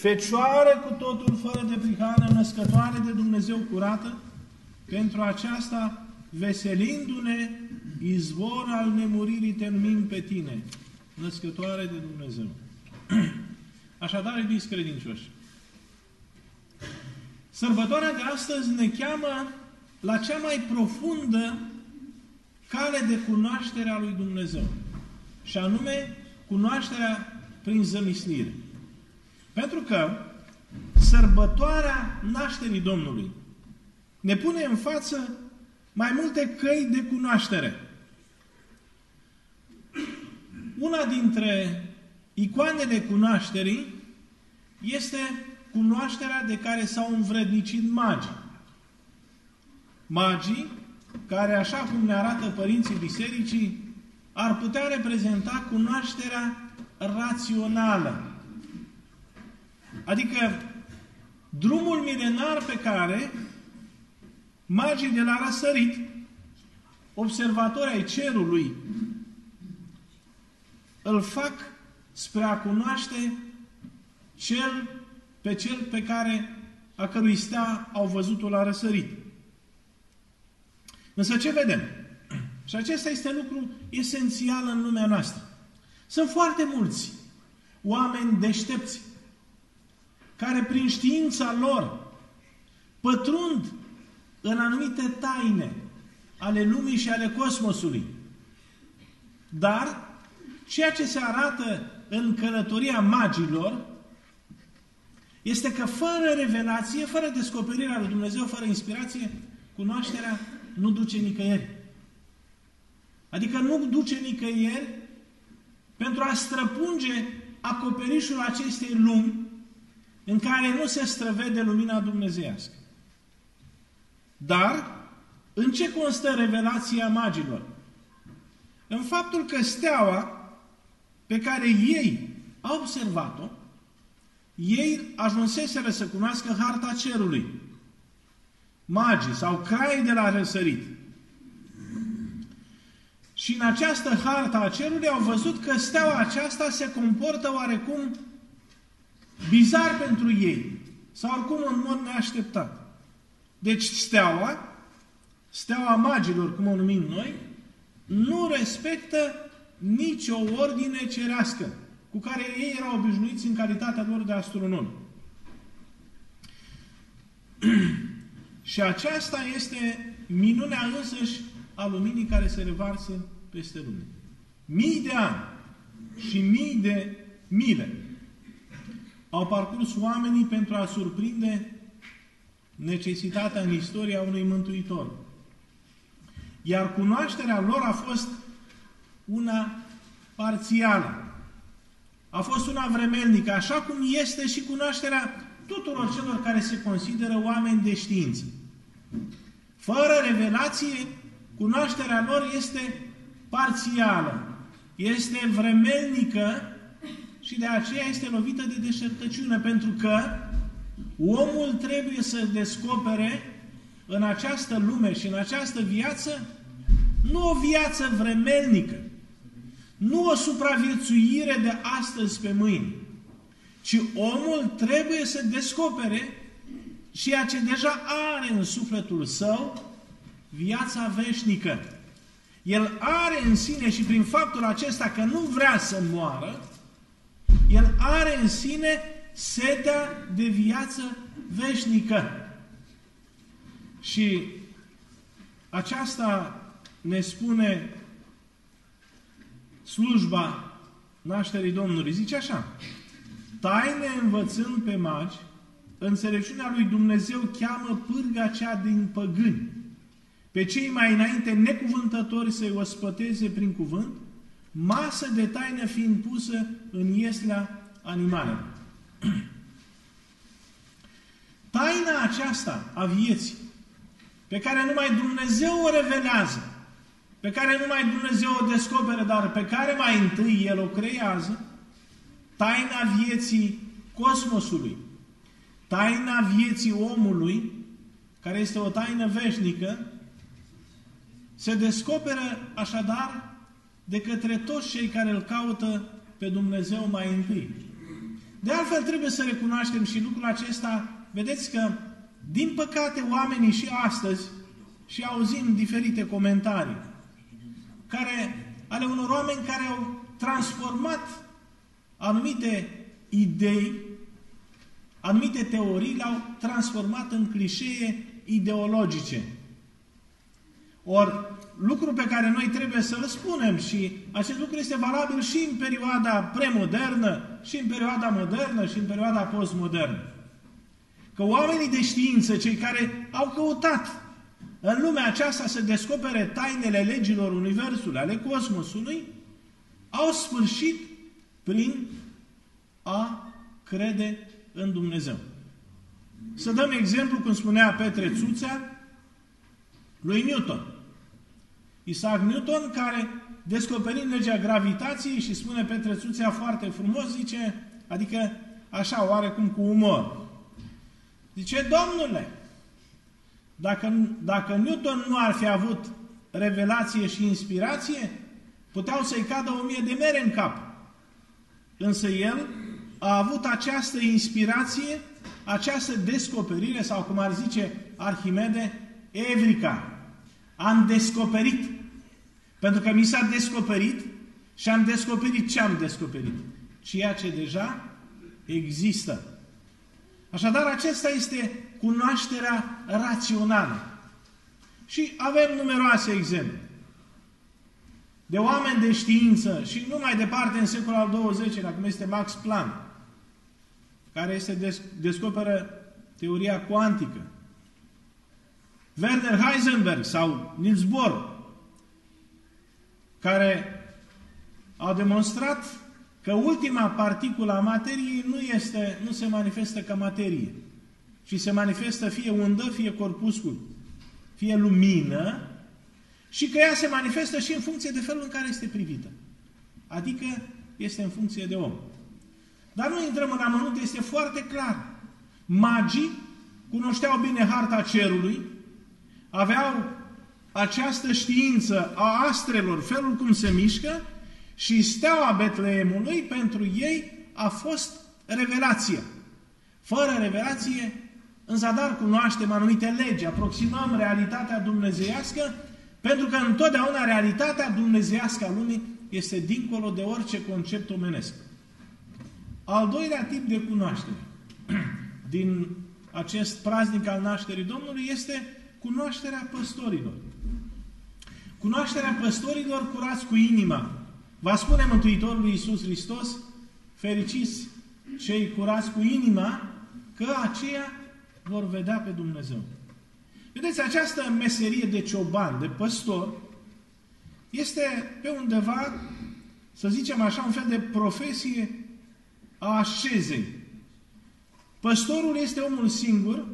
Fecioară cu totul fără de prihană, născătoare de Dumnezeu curată, pentru aceasta, veselindu-ne, izvor al nemuririi te numim pe tine, născătoare de Dumnezeu. Așadar, iubiți credincioși, sărbătoarea de astăzi ne cheamă la cea mai profundă cale de cunoaștere a lui Dumnezeu. Și anume, cunoașterea prin zămislire. Pentru că sărbătoarea nașterii Domnului ne pune în față mai multe căi de cunoaștere. Una dintre icoanele cunoașterii este cunoașterea de care s-au învrednicit magii. Magii, care, așa cum ne arată părinții bisericii, ar putea reprezenta cunoașterea rațională. Adică drumul milenar pe care magii de la răsărit, observatori ai cerului, îl fac spre a cunoaște cel pe cel pe care a cărui stea au văzut-o la răsărit. Însă ce vedem? Și acesta este lucru esențial în lumea noastră. Sunt foarte mulți oameni deștepți care prin știința lor pătrund în anumite taine ale lumii și ale cosmosului. Dar ceea ce se arată în călătoria magilor este că fără revelație, fără descoperirea lui Dumnezeu, fără inspirație, cunoașterea nu duce nicăieri. Adică nu duce nicăieri pentru a străpunge acoperișul acestei lumi în care nu se străvede lumina dumnezeiască. Dar, în ce constă revelația magilor? În faptul că steaua pe care ei au observat-o, ei ajunseseră să cunoască harta cerului. Magii sau crai de la răsărit. Și în această harta a cerului au văzut că steaua aceasta se comportă oarecum bizar pentru ei. Sau oricum în mod neașteptat. Deci steaua, steaua magilor, cum o numim noi, nu respectă nicio ordine cerească cu care ei erau obișnuiți în calitatea lor de astronomi. și aceasta este minunea însăși a luminii care se revarsă peste lume. Mii de ani și mii de mile au parcurs oamenii pentru a surprinde necesitatea în istoria unui mântuitor. Iar cunoașterea lor a fost una parțială. A fost una vremelnică, așa cum este și cunoașterea tuturor celor care se consideră oameni de știință. Fără revelație, cunoașterea lor este parțială, este vremelnică și de aceea este lovită de deșertăciune, pentru că omul trebuie să descopere în această lume și în această viață nu o viață vremelnică, nu o supraviețuire de astăzi pe mâine, ci omul trebuie să descopere ceea ce deja are în sufletul său, viața veșnică. El are în sine și prin faptul acesta că nu vrea să moară, el are în sine setea de viață veșnică. Și aceasta ne spune slujba nașterii Domnului. Zice așa, taine învățând pe magi, înțelepciunea lui Dumnezeu cheamă pârga cea din păgâni, pe cei mai înainte necuvântători să-i ospăteze prin cuvânt, masă de taină fiind pusă în ieslea animalelor. Taina aceasta a vieții, pe care numai Dumnezeu o revelează, pe care numai Dumnezeu o descoperă, dar pe care mai întâi El o creează, taina vieții cosmosului, taina vieții omului, care este o taină veșnică, se descoperă așadar de către toți cei care îl caută pe Dumnezeu mai întâi. De altfel trebuie să recunoaștem și lucrul acesta, vedeți că, din păcate, oamenii și astăzi, și auzim diferite comentarii, care, ale unor oameni care au transformat anumite idei, anumite teorii, le-au transformat în clișee ideologice. Ori lucru pe care noi trebuie să-l spunem și acest lucru este valabil și în perioada premodernă, și în perioada modernă, și în perioada postmodernă. Că oamenii de știință, cei care au căutat în lumea aceasta să descopere tainele legilor Universului, ale cosmosului, au sfârșit prin a crede în Dumnezeu. Să dăm exemplu, cum spunea Petre Țuțea, lui Newton. Isaac Newton, care descoperind legea gravitației și spune Petre Țuțea foarte frumos, zice, adică așa, oarecum cu umor. Zice, Domnule, dacă, dacă Newton nu ar fi avut revelație și inspirație, puteau să-i cadă o mie de mere în cap. Însă el a avut această inspirație, această descoperire, sau cum ar zice Arhimede, evrica. Am descoperit. Pentru că mi s-a descoperit și am descoperit ce am descoperit. Ceea ce deja există. Așadar, acesta este cunoașterea rațională. Și avem numeroase exemple de oameni de știință și nu mai departe în secolul al XX-lea, cum este Max Planck, care este des descoperă teoria cuantică. Werner Heisenberg sau Niels Bohr, care au demonstrat că ultima particulă a materiei nu, este, nu se manifestă ca materie, ci se manifestă fie undă, fie corpuscul, fie lumină, și că ea se manifestă și în funcție de felul în care este privită. Adică este în funcție de om. Dar nu intrăm în amănunt, este foarte clar. Magii cunoșteau bine harta cerului, aveau această știință a astrelor, felul cum se mișcă, și steaua Betleemului pentru ei a fost revelația. Fără revelație, în zadar cunoaștem anumite legi, aproximăm realitatea dumnezeiască, pentru că întotdeauna realitatea dumnezeiască a lumii este dincolo de orice concept omenesc. Al doilea tip de cunoaștere din acest praznic al nașterii Domnului este cunoașterea păstorilor. Cunoașterea păstorilor curați cu inima. Va spune Mântuitorul Iisus Hristos, fericiți cei curați cu inima, că aceia vor vedea pe Dumnezeu. Vedeți, această meserie de cioban, de păstor, este pe undeva, să zicem așa, un fel de profesie a așezei. Păstorul este omul singur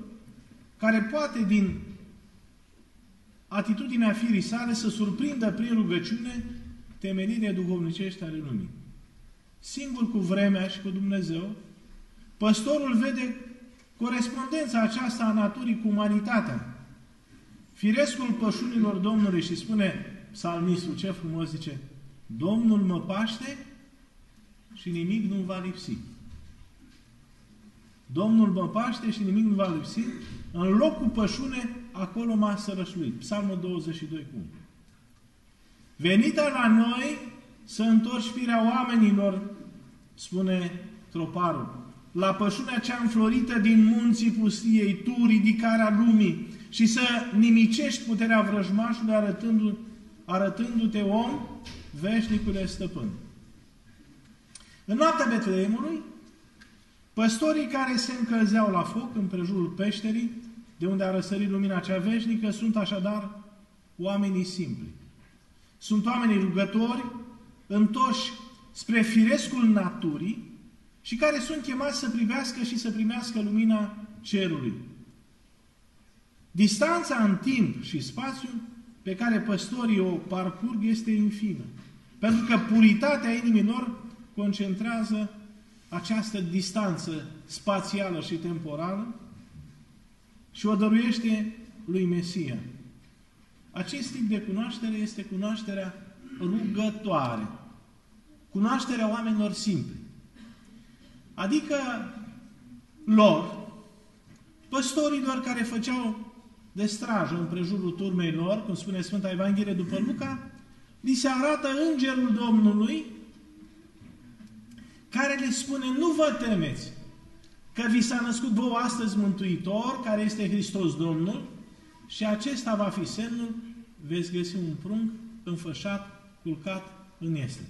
care poate din atitudinea firii sale să surprindă prin rugăciune temelirile duhovnicești ale lumii. Singur cu vremea și cu Dumnezeu, păstorul vede corespondența aceasta a naturii cu umanitatea. Firescul pășunilor Domnului și spune psalmistul, ce frumos zice, Domnul mă paște și nimic nu va lipsi. Domnul mă paște și nimic nu va lipsi. În locul pășune, acolo m-a sărășluit. Psalmul 22 cu Venită la noi să întorci firea oamenilor, spune troparul. La pășunea cea înflorită din munții pustiei, tu, ridicarea lumii, și să nimicești puterea vrăjmașului arătându- arătându-te om, veșnicule stăpân. În noaptea Betleemului, păstorii care se încălzeau la foc în prejurul peșterii, de unde a răsărit lumina cea veșnică, sunt așadar oamenii simpli. Sunt oamenii rugători, întoși spre firescul naturii și care sunt chemați să privească și să primească lumina cerului. Distanța în timp și spațiu pe care păstorii o parcurg este infimă. Pentru că puritatea inimilor concentrează această distanță spațială și temporală și o dăruiește lui Mesia. Acest tip de cunoaștere este cunoașterea rugătoare. Cunoașterea oamenilor simpli. Adică lor, păstorilor care făceau de strajă în prejurul turmei lor, cum spune Sfânta Evanghelie după Luca, li se arată îngerul Domnului care le spune, nu vă temeți, că vi s-a născut vouă astăzi Mântuitor, care este Hristos Domnul, și acesta va fi semnul, veți găsi un prunc înfășat, culcat în este.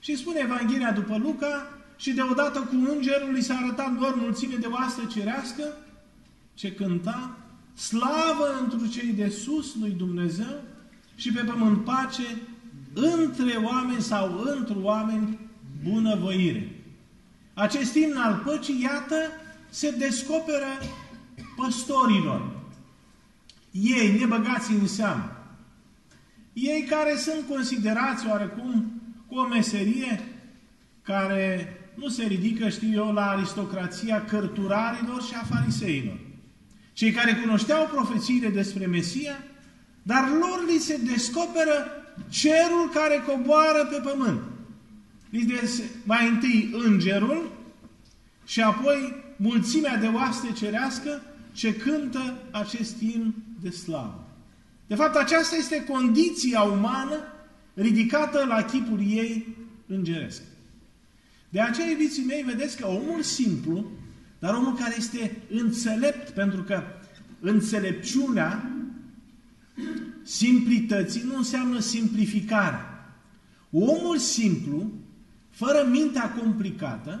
Și spune Evanghelia după Luca, și deodată cu îngerul îi s-a arătat doar mulțime de oastă cerească, ce cânta, slavă întru cei de sus lui Dumnezeu și pe pământ pace între oameni sau într oameni bunăvoire. Acest imn al păcii, iată, se descoperă păstorilor. Ei, nebăgați în seamă. Ei care sunt considerați oarecum cu o meserie care nu se ridică, știu eu, la aristocrația cărturarilor și a fariseilor. Cei care cunoșteau profețiile despre Mesia, dar lor li se descoperă cerul care coboară pe pământ. Mai întâi îngerul și apoi mulțimea de oaste cerească ce cântă acest timp de slavă. De fapt, aceasta este condiția umană ridicată la chipul ei îngeresc. De aceea, iubiții mei, vedeți că omul simplu, dar omul care este înțelept, pentru că înțelepciunea simplității nu înseamnă simplificare. Omul simplu, fără mintea complicată,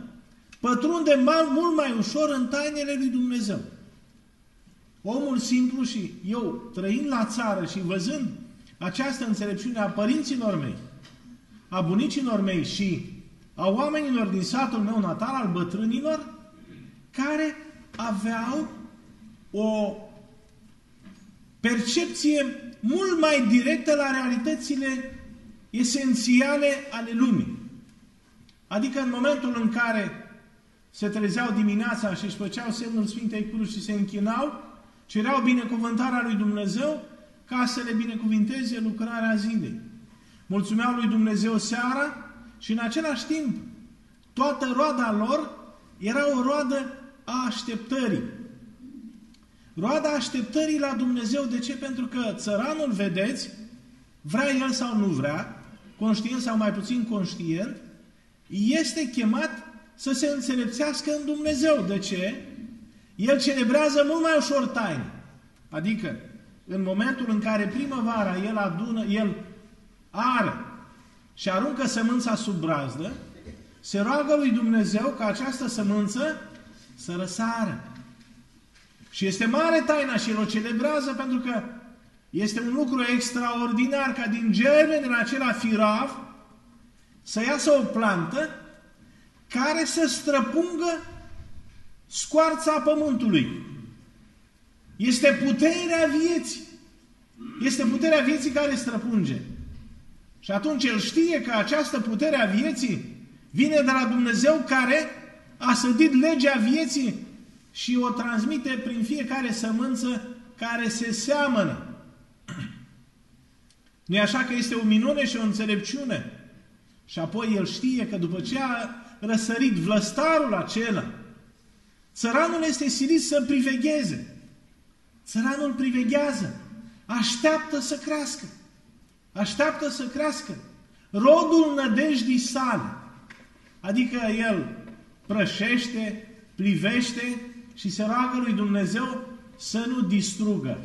pătrunde mai, mult mai ușor în tainele lui Dumnezeu. Omul simplu și eu, trăind la țară și văzând această înțelepciune a părinților mei, a bunicilor mei și a oamenilor din satul meu natal, al bătrânilor, care aveau o percepție mult mai directă la realitățile esențiale ale lumii. Adică în momentul în care se trezeau dimineața și își făceau semnul Sfintei Cruci și se închinau, cereau binecuvântarea lui Dumnezeu ca să le binecuvinteze lucrarea zilei. Mulțumeau lui Dumnezeu seara și în același timp, toată roada lor era o roadă a așteptării. Roada așteptării la Dumnezeu. De ce? Pentru că țăranul, vedeți, vrea el sau nu vrea, conștient sau mai puțin conștient, este chemat să se înțelepțească în Dumnezeu. De ce? El celebrează mult mai ușor taine. Adică, în momentul în care primăvara el adună, el are și aruncă sămânța sub brazdă, se roagă lui Dumnezeu ca această sămânță să răsară. Și este mare taina și el o celebrează pentru că este un lucru extraordinar ca din germen în acela firav să iasă o plantă care să străpungă scoarța pământului. Este puterea vieții. Este puterea vieții care străpunge. Și atunci el știe că această putere a vieții vine de la Dumnezeu care a sădit legea vieții și o transmite prin fiecare sămânță care se seamănă. nu e așa că este o minune și o înțelepciune? Și apoi el știe că după ce a răsărit vlăstarul acela, țăranul este silit să privegheze. Țăranul priveghează, așteaptă să crească. Așteaptă să crească. Rodul nădejdii sale. Adică el prășește, plivește și se roagă lui Dumnezeu să nu distrugă.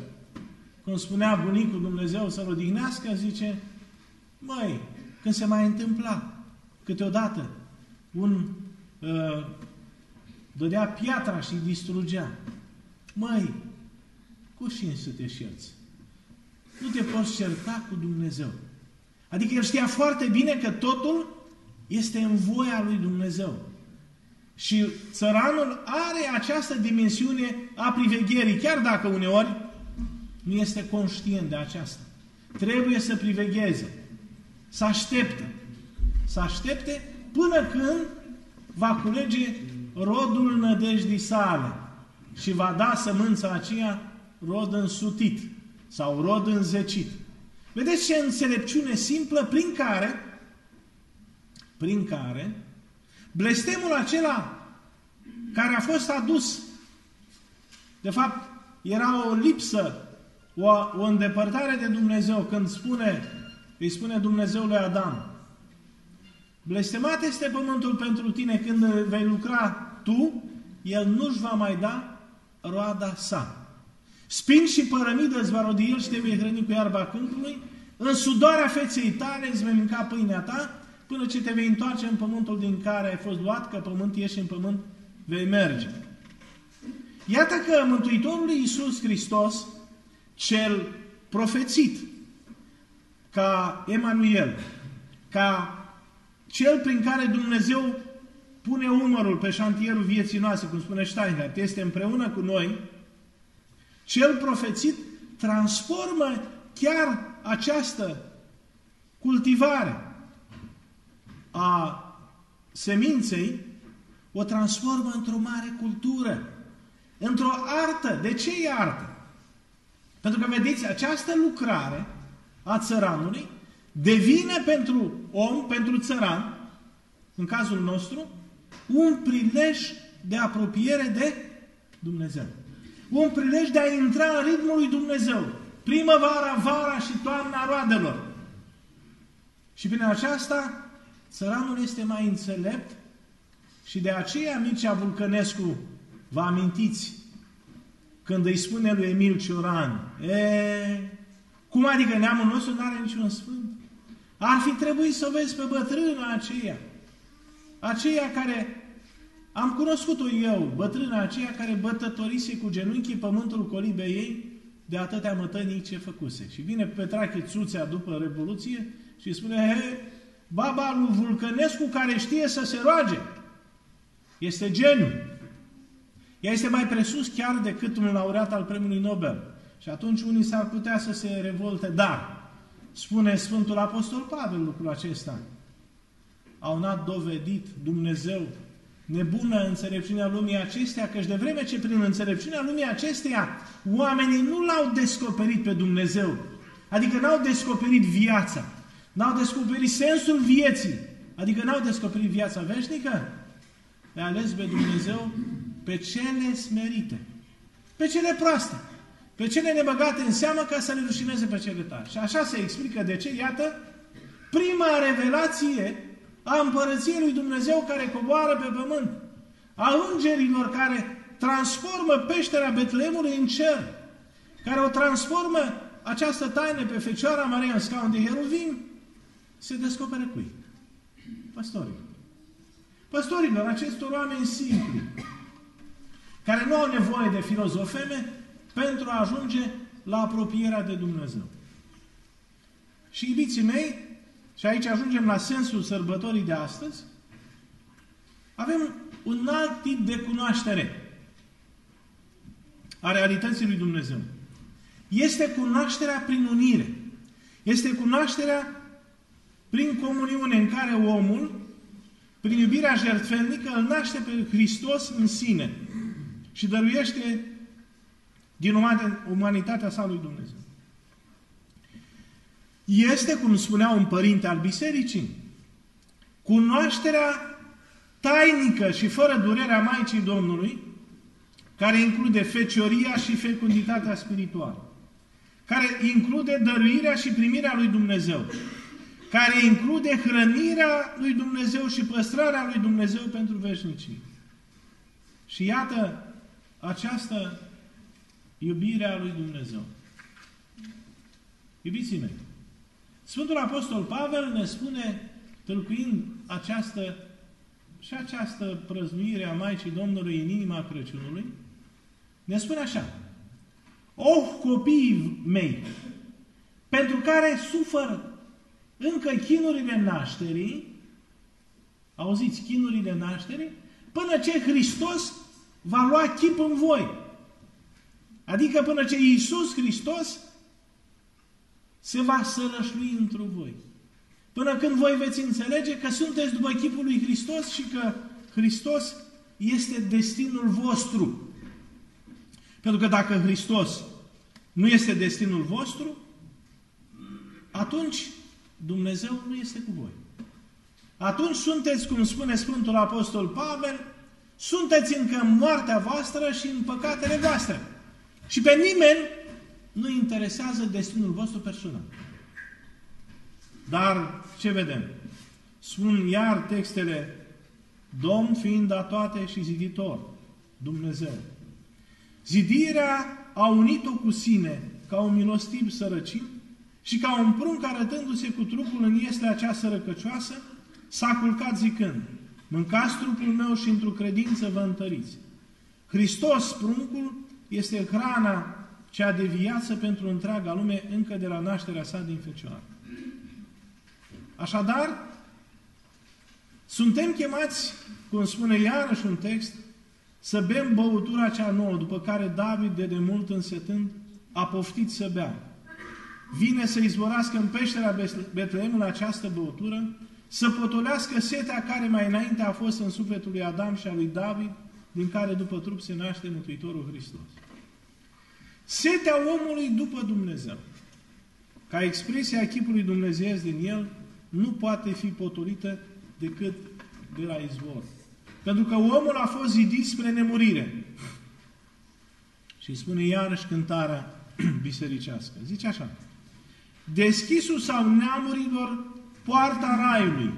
Cum spunea bunicul Dumnezeu să-l odihnească, zice, măi, când se mai întâmpla câteodată un uh, dădea piatra și distrugea. Măi, cu cine să te șerți? Nu te poți certa cu Dumnezeu. Adică el știa foarte bine că totul este în voia lui Dumnezeu. Și țăranul are această dimensiune a privegherii, chiar dacă uneori nu este conștient de aceasta. Trebuie să privegheze, să aștepte, să aștepte până când va culege rodul nădejdii sale și va da sămânța aceea rod însutit sau rod înzecit. Vedeți ce înțelepciune simplă prin care, prin care, blestemul acela care a fost adus. De fapt, era o lipsă, o, o îndepărtare de Dumnezeu când spune, îi spune Dumnezeu lui Adam, Blestemat este pământul pentru tine când vei lucra tu, el nu-și va mai da roada sa. Spin și părămidă îți va rodi el și te vei hrăni cu iarba câmpului, în sudoarea feței tale îți vei mânca pâinea ta, până ce te vei întoarce în pământul din care ai fost luat, că pământ ești în pământ vei merge. Iată că Mântuitorul Iisus Hristos, cel profețit, ca Emanuel, ca cel prin care Dumnezeu pune umărul pe șantierul vieții noastre, cum spune Steinhardt, este împreună cu noi, cel profețit transformă chiar această cultivare a seminței, o transformă într-o mare cultură, într-o artă. De ce e artă? Pentru că, vedeți, această lucrare a țăranului devine pentru om, pentru țăran, în cazul nostru, un prilej de apropiere de Dumnezeu. Un prilej de a intra în ritmul lui Dumnezeu. Primăvara, vara și toamna roadelor. Și prin aceasta, țăranul este mai înțelept și de aceea Mircea Vulcănescu, vă amintiți, când îi spune lui Emil Cioran, e, cum adică neamul nostru nu are niciun sfânt? Ar fi trebuit să vezi pe bătrâna aceea, aceea care am cunoscut-o eu, bătrâna aceea care bătătorise cu genunchii pământul colibei ei de atâtea mătănii ce făcuse. Și vine Petrache Țuțea după Revoluție și spune, he, baba lui Vulcănescu care știe să se roage. Este geniu. Ea este mai presus chiar decât un laureat al premiului Nobel. Și atunci unii s-ar putea să se revolte, dar spune Sfântul Apostol Pavel lucrul acesta. Au n-a dovedit Dumnezeu nebună înțelepciunea lumii acesteia, căci de vreme ce prin înțelepciunea lumii acesteia oamenii nu l-au descoperit pe Dumnezeu, adică n-au descoperit viața, n-au descoperit sensul vieții, adică n-au descoperit viața veșnică, le ales pe Dumnezeu pe cele smerite, pe cele proaste, pe cele nebăgate în seamă ca să le rușineze pe cele tari. Și așa se explică de ce, iată, prima revelație a împărăției lui Dumnezeu care coboară pe pământ, a îngerilor care transformă peștera Betleemului în cer, care o transformă această taină pe Fecioara Maria în scaun de Heruvim, se descoperă cui? Păstorii. Păstorilor, acestor oameni simpli, care nu au nevoie de filozofeme, pentru a ajunge la apropierea de Dumnezeu. Și iubiții mei, și aici ajungem la sensul sărbătorii de astăzi, avem un alt tip de cunoaștere a realității lui Dumnezeu. Este cunoașterea prin unire. Este cunoașterea prin comuniune în care omul, prin iubirea jertfelnică, îl naște pe Hristos în sine și dăruiește din umanitatea sa lui Dumnezeu. Este, cum spunea un părinte al bisericii, cunoașterea tainică și fără durerea Maicii Domnului, care include fecioria și fecunditatea spirituală, care include dăruirea și primirea lui Dumnezeu, care include hrănirea lui Dumnezeu și păstrarea lui Dumnezeu pentru veșnicii. Și iată, această iubirea lui Dumnezeu. Iubiții mei, Sfântul Apostol Pavel ne spune, tâlcuind această și această prăznuire a Maicii Domnului în inima Crăciunului, ne spune așa, Oh, copiii mei, pentru care sufăr încă chinurile nașterii, auziți, chinurile nașterii, până ce Hristos va lua chip în voi. Adică până ce Iisus Hristos se va sărășlui într voi. Până când voi veți înțelege că sunteți după chipul lui Hristos și că Hristos este destinul vostru. Pentru că dacă Hristos nu este destinul vostru, atunci Dumnezeu nu este cu voi. Atunci sunteți, cum spune Sfântul Apostol Pavel, sunteți încă în moartea voastră și în păcatele voastre. Și pe nimeni nu interesează destinul vostru personal. Dar ce vedem? Spun iar textele Domn fiind a toate și ziditor, Dumnezeu. Zidirea a unit-o cu sine ca un milostiv sărăcin și ca un prunc arătându-se cu trupul în este acea sărăcăcioasă, s-a culcat zicând, mâncați trupul meu și într-o credință vă întăriți. Hristos, pruncul, este hrana cea de viață pentru întreaga lume încă de la nașterea sa din Fecioară. Așadar, suntem chemați, cum spune iarăși un text, să bem băutura cea nouă, după care David, de demult însetând, a poftit să bea. Vine să izvorască în peștera Betleemului această băutură, să potolească setea care mai înainte a fost în sufletul lui Adam și a lui David, din care după trup se naște Mântuitorul Hristos. Setea omului după Dumnezeu, ca expresia chipului Dumnezeiesc din el, nu poate fi potolită decât de la izvor. Pentru că omul a fost zidit spre nemurire. Și spune iarăși cântarea bisericească. Zice așa. Deschisul sau neamurilor poarta raiului,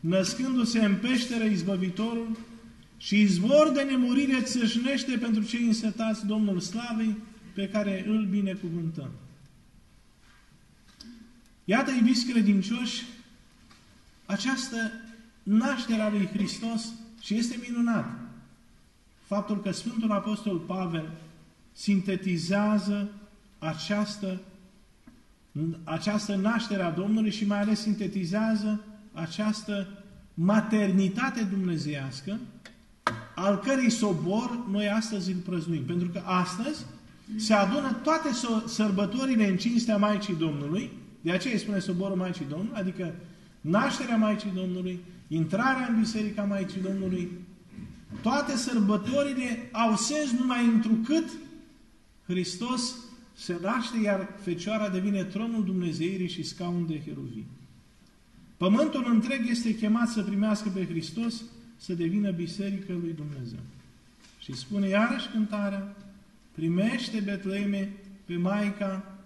născându-se în peșteră izbăvitorul și izvor de nemurire țâșnește pentru cei însetați Domnul Slavei pe care îl binecuvântăm. Iată, iubiți credincioși, această naștere a lui Hristos și este minunat. Faptul că Sfântul Apostol Pavel sintetizează această, această naștere a Domnului și mai ales sintetizează această maternitate dumnezeiască al cărei sobor noi astăzi îl prăznuim. Pentru că astăzi se adună toate sărbătorile în cinstea Maicii Domnului, de aceea îi spune soborul Maicii Domnului, adică nașterea Maicii Domnului, intrarea în Biserica Maicii Domnului, toate sărbătorile au sens numai întrucât Hristos se naște, iar Fecioara devine tronul Dumnezeirii și scaun de heruvim. Pământul întreg este chemat să primească pe Hristos, să devină biserică lui Dumnezeu. Și spune iarăși cântarea, primește Betleeme pe Maica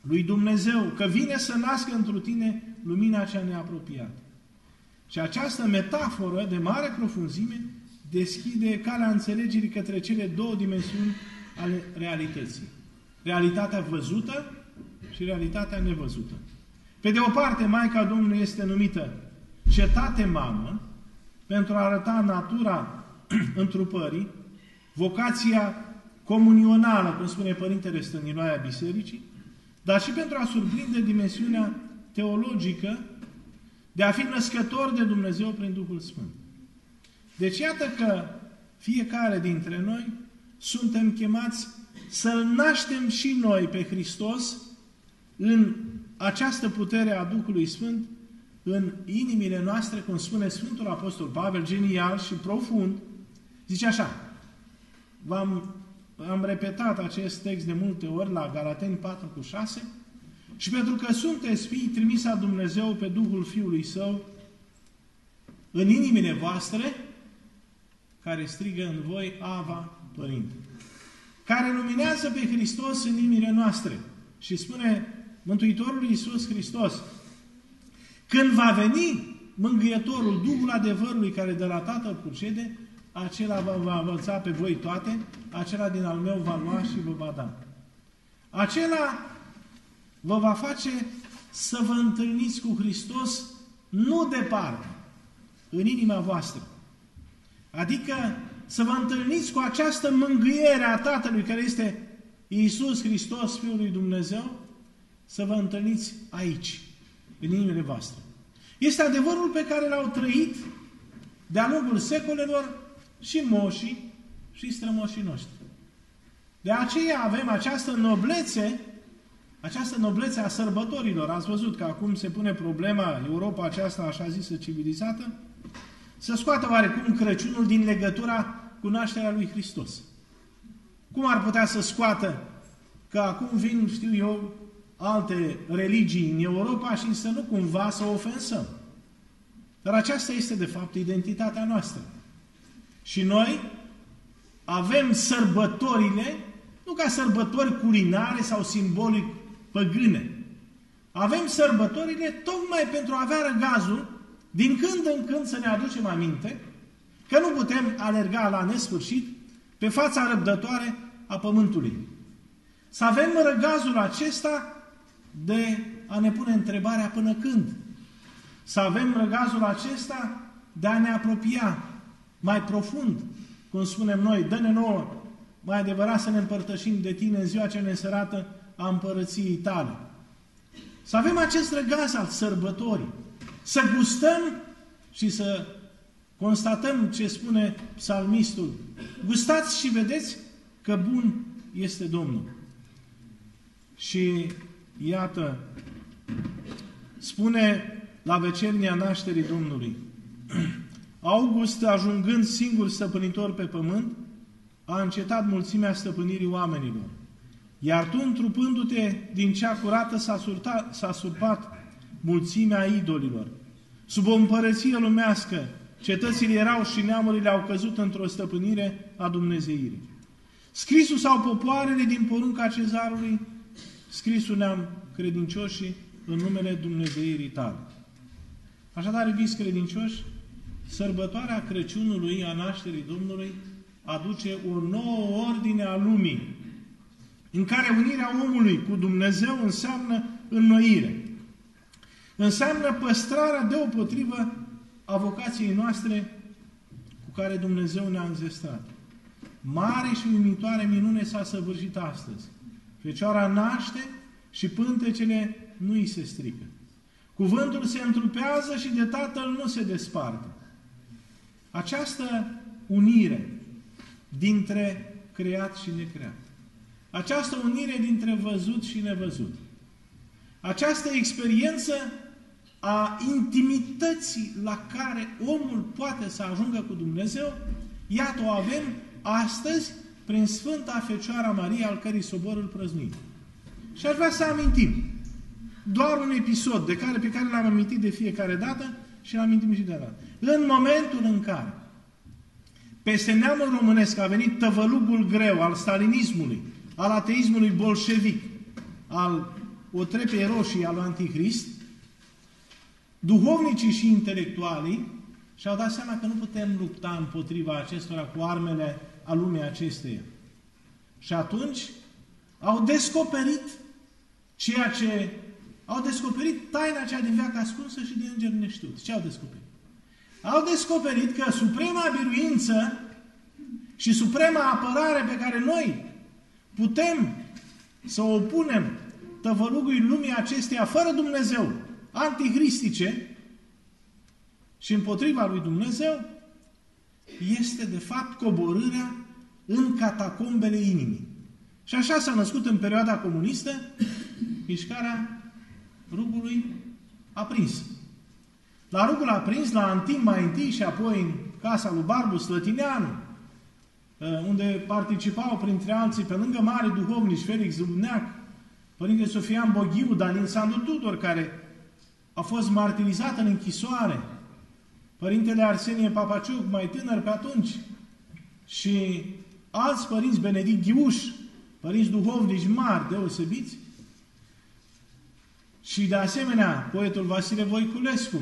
lui Dumnezeu, că vine să nască într tine lumina cea neapropiată. Și această metaforă de mare profunzime deschide calea înțelegerii către cele două dimensiuni ale realității. Realitatea văzută și realitatea nevăzută. Pe de o parte, Maica Domnului este numită cetate mamă pentru a arăta natura întrupării, vocația comunională, cum spune Părintele Stăniloaia Bisericii, dar și pentru a surprinde dimensiunea teologică de a fi născător de Dumnezeu prin Duhul Sfânt. Deci iată că fiecare dintre noi suntem chemați să-L naștem și noi pe Hristos în această putere a Duhului Sfânt în inimile noastre, cum spune Sfântul Apostol Pavel, genial și profund, zice așa, v-am am repetat acest text de multe ori la Galateni 4 cu 6, și pentru că sunteți fii trimis a Dumnezeu pe Duhul Fiului Său în inimile voastre, care strigă în voi Ava Părinte, care luminează pe Hristos în inimile noastre. Și spune Mântuitorul Iisus Hristos, când va veni Mângâietorul, Duhul adevărului care de la Tatăl procede, acela vă va învăța pe voi toate, acela din al meu va lua și vă va da. Acela vă va face să vă întâlniți cu Hristos nu departe, în inima voastră. Adică să vă întâlniți cu această mângâiere a Tatălui care este Iisus Hristos, Fiul lui Dumnezeu, să vă întâlniți aici, în inimile voastre. Este adevărul pe care l-au trăit de-a lungul secolelor și moșii și strămoșii noștri. De aceea avem această noblețe această noblețe a sărbătorilor, ați văzut că acum se pune problema, Europa aceasta așa zisă civilizată, să scoată oarecum Crăciunul din legătura cu nașterea lui Hristos. Cum ar putea să scoată că acum vin, știu eu, alte religii în Europa și să nu cumva să ofensăm. Dar aceasta este, de fapt, identitatea noastră. Și noi avem sărbătorile, nu ca sărbători culinare sau simbolic păgâne. Avem sărbătorile tocmai pentru a avea răgazul, din când în când să ne aducem aminte, că nu putem alerga la nesfârșit pe fața răbdătoare a Pământului. Să avem răgazul acesta de a ne pune întrebarea până când. Să avem răgazul acesta de a ne apropia mai profund, cum spunem noi, dă-ne nouă, mai adevărat să ne împărtășim de tine în ziua ce ne sărată a împărăției tale. Să avem acest răgaz al sărbătorii, să gustăm și să constatăm ce spune psalmistul. Gustați și vedeți că bun este Domnul. Și iată, spune la vecernia nașterii Domnului, August, ajungând singur stăpânitor pe pământ, a încetat mulțimea stăpânirii oamenilor. Iar tu, întrupându-te din cea curată, s-a surpat mulțimea idolilor. Sub o împărăție lumească, cetățile erau și neamurile au căzut într-o stăpânire a Dumnezeirii. Scrisul sau popoarele din porunca cezarului, scrisul ne-am credincioșii în numele Dumnezeirii tale. Așadar, iubiți credincioși, sărbătoarea Crăciunului, a nașterii Domnului, aduce o nouă ordine a lumii, în care unirea omului cu Dumnezeu înseamnă înnoire. Înseamnă păstrarea deopotrivă a vocației noastre cu care Dumnezeu ne-a înzestrat. Mare și uimitoare minune s-a săvârșit astăzi. Fecioara naște și pântecele nu îi se strică. Cuvântul se întrupează și de Tatăl nu se desparte. Această unire dintre creat și necreat. Această unire dintre văzut și nevăzut. Această experiență a intimității la care omul poate să ajungă cu Dumnezeu, iată o avem astăzi prin Sfânta Fecioara Maria, al cărei sobor îl prăznuim. Și aș vrea să amintim doar un episod de care, pe care l-am amintit de fiecare dată și l-am amintit și de dată. În momentul în care peste neamul românesc a venit tăvălugul greu al stalinismului, al ateismului bolșevic, al otrepei roșii al lui Antichrist, duhovnicii și intelectualii și-au dat seama că nu putem lupta împotriva acestora cu armele a lumii acesteia. Și atunci au descoperit ceea ce au descoperit taina cea din veacă ascunsă și de înger neștiut. Ce au descoperit? Au descoperit că suprema biruință și suprema apărare pe care noi putem să o opunem tăvălugului lumii acesteia fără Dumnezeu, antihristice și împotriva lui Dumnezeu, este de fapt coborârea în catacombele inimii. Și așa s-a născut în perioada comunistă mișcarea rugului aprins. La rugul aprins, la Antim mai întâi și apoi în casa lui Barbu Slătineanu, uh, unde participau printre alții, pe lângă mari duhovnici, Felix Zubneac, Părinte Sofian Boghiu, Daniel Sandu Tudor, care a fost martirizat în închisoare, Părintele Arsenie Papaciuc, mai tânăr pe atunci, și alți părinți, Benedict Ghiuș, părinți duhovnici mari, deosebiți, și de asemenea poetul Vasile Voiculescu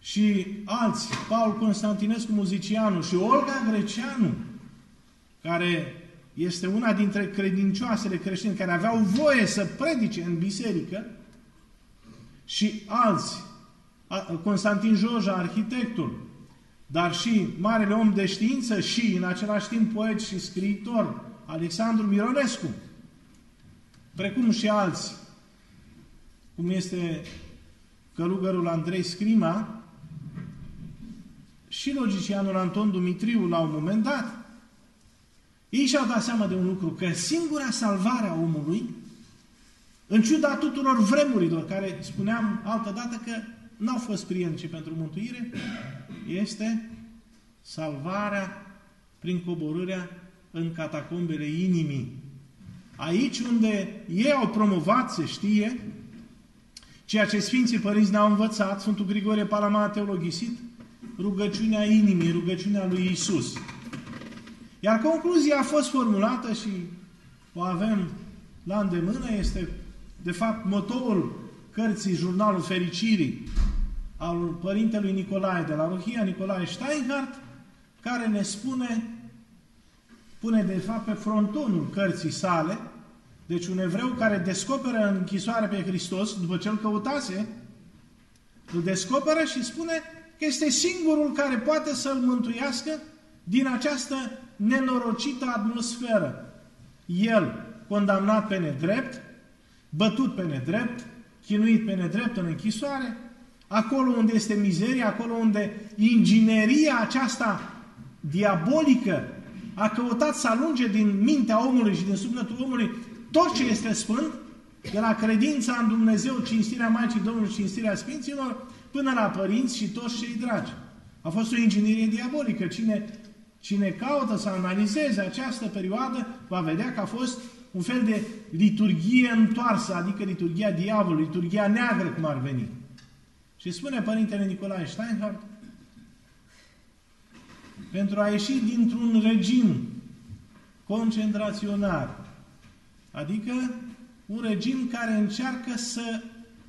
și alți, Paul Constantinescu Muzicianu și Olga Greceanu, care este una dintre credincioasele creștini care aveau voie să predice în biserică și alți, Constantin Joja, arhitectul, dar și marele om de știință și, în același timp, poet și scriitor, Alexandru Mironescu, precum și alți cum este călugărul Andrei Scrima și logicianul Anton Dumitriu la un moment dat, ei și-au dat seama de un lucru, că singura salvare a omului, în ciuda tuturor vremurilor, care spuneam altă dată că n-au fost prielnice pentru mântuire, este salvarea prin coborârea în catacombele inimii. Aici unde ei au promovat, se știe, Ceea ce Sfinții Părinți ne-au învățat, Sfântul Grigore Palama a teologisit, rugăciunea inimii, rugăciunea lui Isus. Iar concluzia a fost formulată și o avem la îndemână, este de fapt motoul cărții Jurnalul Fericirii al Părintelui Nicolae de la Rohia Nicolae Steinhardt, care ne spune, pune de fapt pe frontonul cărții sale, deci un evreu care descoperă în închisoare pe Hristos, după ce îl căutase, îl descoperă și spune că este singurul care poate să-l mântuiască din această nenorocită atmosferă. El, condamnat pe nedrept, bătut pe nedrept, chinuit pe nedrept în închisoare, acolo unde este mizeria, acolo unde ingineria aceasta diabolică a căutat să alunge din mintea omului și din sufletul omului tot ce este sfânt, de la credința în Dumnezeu, cinstirea Maicii Domnului, cinstirea Sfinților, până la părinți și toți cei dragi. A fost o inginerie diabolică. Cine, cine caută să analizeze această perioadă, va vedea că a fost un fel de liturghie întoarsă, adică liturghia diavolului, liturghia neagră, cum ar veni. Și spune Părintele Nicolae Steinhardt, pentru a ieși dintr-un regim concentraționar, adică un regim care încearcă să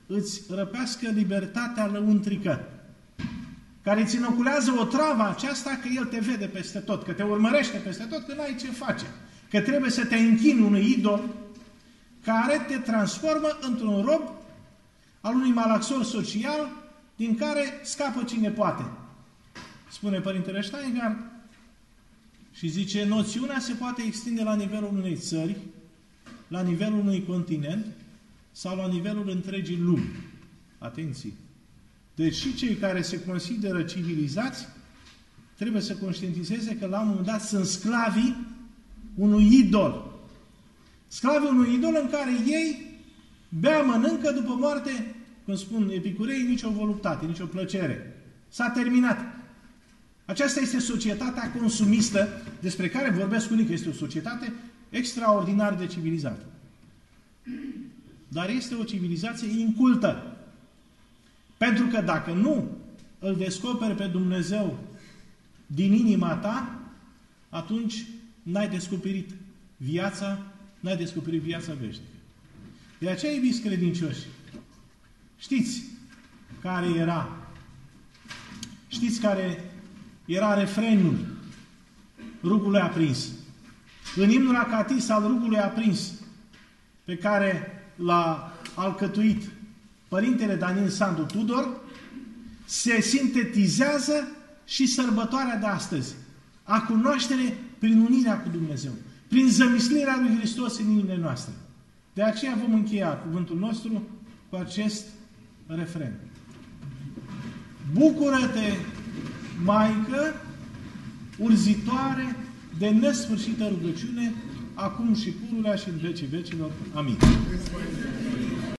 îți răpească libertatea lăuntrică, care îți inoculează o travă aceasta că el te vede peste tot, că te urmărește peste tot, că n-ai ce face, că trebuie să te închini unui idol care te transformă într-un rob al unui malaxor social din care scapă cine poate. Spune Părintele Steingart și zice, noțiunea se poate extinde la nivelul unei țări, la nivelul unui continent sau la nivelul întregii lumi. Atenție! Deci și cei care se consideră civilizați trebuie să conștientizeze că la un moment dat sunt sclavii unui idol. Sclavii unui idol în care ei bea, mănâncă după moarte, cum spun epicurei, nicio voluptate, nicio plăcere. S-a terminat. Aceasta este societatea consumistă despre care vorbesc unii că este o societate extraordinar de civilizată. Dar este o civilizație incultă. Pentru că dacă nu îl descoperi pe Dumnezeu din inima ta, atunci n-ai descoperit viața, n-ai descoperit viața veșnică. De aceea, iubiți credincioși, știți care era, știți care era refrenul rugului aprins. În imnul acatis al rugului aprins, pe care l-a alcătuit Părintele Daniel Sandu Tudor, se sintetizează și sărbătoarea de astăzi. A cunoaștere prin unirea cu Dumnezeu, prin zămislirea lui Hristos în inimile noastre. De aceea vom încheia cuvântul nostru cu acest refren. Bucură-te, Maică, urzitoare de nesfârșită rugăciune, acum și pururea și în vecii vecilor. Amin.